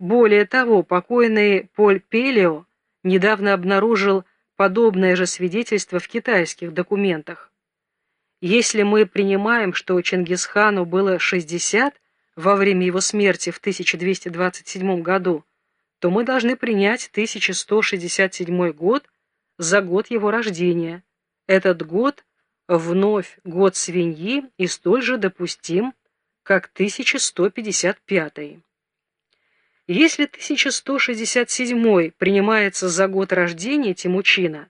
Более того, покойный Поль Пелио недавно обнаружил подобное же свидетельство в китайских документах. Если мы принимаем, что Чингисхану было 60 во время его смерти в 1227 году, то мы должны принять 1167 год за год его рождения. Этот год вновь год свиньи и столь же допустим, как 1155. Если 1167 принимается за год рождения Тимучина,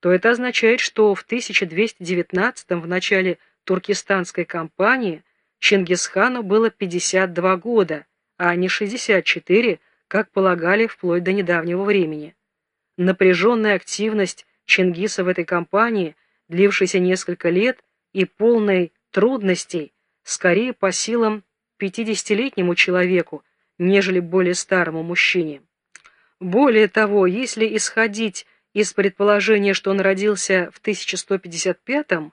то это означает, что в 1219 в начале туркестанской кампании Чингисхану было 52 года, а не 64, как полагали вплоть до недавнего времени. Напряженная активность Чингиса в этой кампании, длившейся несколько лет и полной трудностей, скорее по силам 50-летнему человеку, нежели более старому мужчине. Более того, если исходить из предположения, что он родился в 1155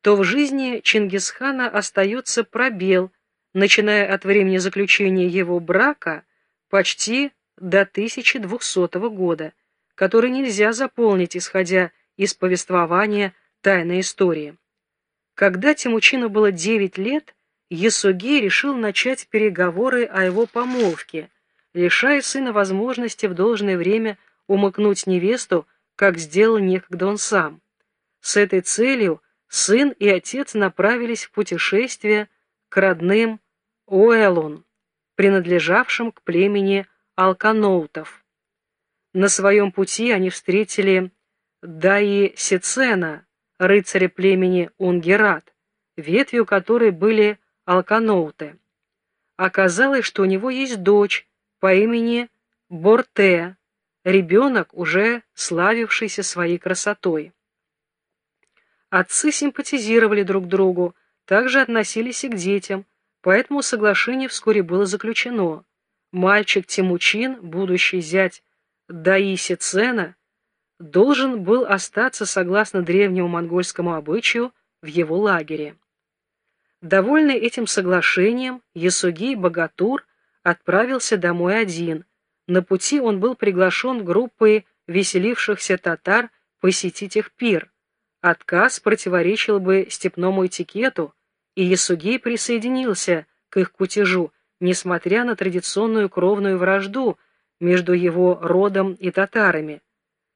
то в жизни Чингисхана остается пробел, начиная от времени заключения его брака почти до 1200 года, который нельзя заполнить, исходя из повествования тайной истории. Когда Тимучину было 9 лет, Ясугей решил начать переговоры о его помолвке, лишая сына возможности в должное время умыкнуть невесту, как сделал некогда он сам. С этой целью сын и отец направились в путешествие к родным Уэлун, принадлежавшим к племени алканоутов. На своем пути они встретили Даи Сицена, рыцаря племени Унгерат, ветвью которой были Алканоуте. Оказалось, что у него есть дочь по имени Борте, ребенок, уже славившийся своей красотой. Отцы симпатизировали друг другу, также относились и к детям, поэтому соглашение вскоре было заключено. Мальчик Тимучин, будущий зять Даиси Цена, должен был остаться, согласно древнему монгольскому обычаю, в его лагере. Довольный этим соглашением, Ясугей Богатур отправился домой один. На пути он был приглашен группой веселившихся татар посетить их пир. Отказ противоречил бы степному этикету, и Ясугей присоединился к их кутежу, несмотря на традиционную кровную вражду между его родом и татарами.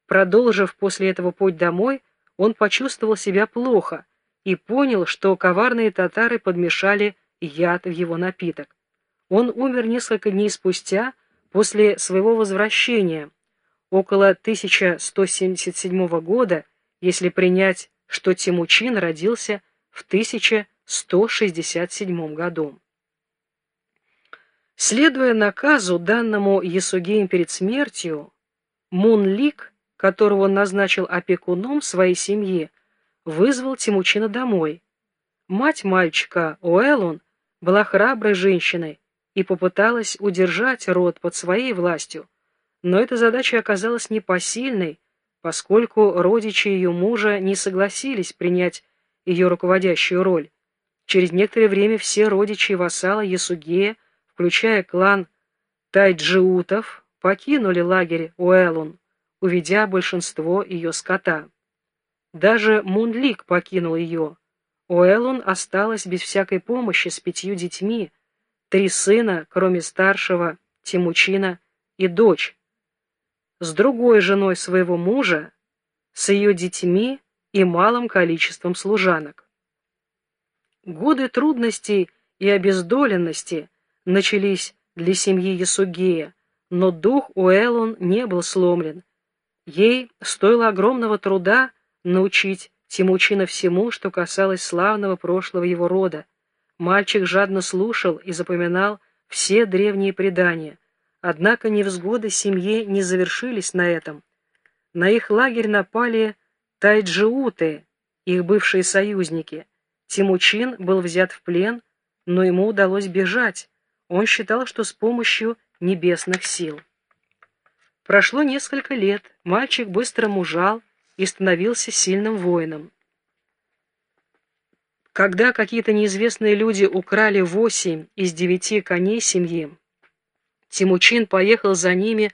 Продолжив после этого путь домой, он почувствовал себя плохо – и понял, что коварные татары подмешали яд в его напиток. Он умер несколько дней спустя после своего возвращения, около 1177 года, если принять, что Тимучин родился в 1167 году. Следуя наказу, данному Ясугеем перед смертью, Мунлик, которого назначил опекуном своей семьи, вызвал Тимучина домой. Мать мальчика, Уэллон, была храброй женщиной и попыталась удержать род под своей властью, но эта задача оказалась непосильной, поскольку родичи ее мужа не согласились принять ее руководящую роль. Через некоторое время все родичи и вассалы Ясугея, включая клан Тайджиутов, покинули лагерь Уэллон, уведя большинство ее скота. Даже Мунлик покинул ее. Уэллон осталась без всякой помощи с пятью детьми, три сына, кроме старшего, Тимучина, и дочь. С другой женой своего мужа, с ее детьми и малым количеством служанок. Годы трудностей и обездоленности начались для семьи Ясугея, но дух Уэллон не был сломлен. Ей стоило огромного труда научить Тимучина всему, что касалось славного прошлого его рода. Мальчик жадно слушал и запоминал все древние предания. Однако невзгоды семьи не завершились на этом. На их лагерь напали тайджиуты, их бывшие союзники. Тимучин был взят в плен, но ему удалось бежать. Он считал, что с помощью небесных сил. Прошло несколько лет, мальчик быстро мужал, и становился сильным воином. Когда какие-то неизвестные люди украли восемь из девяти коней семьи, Тимучин поехал за ними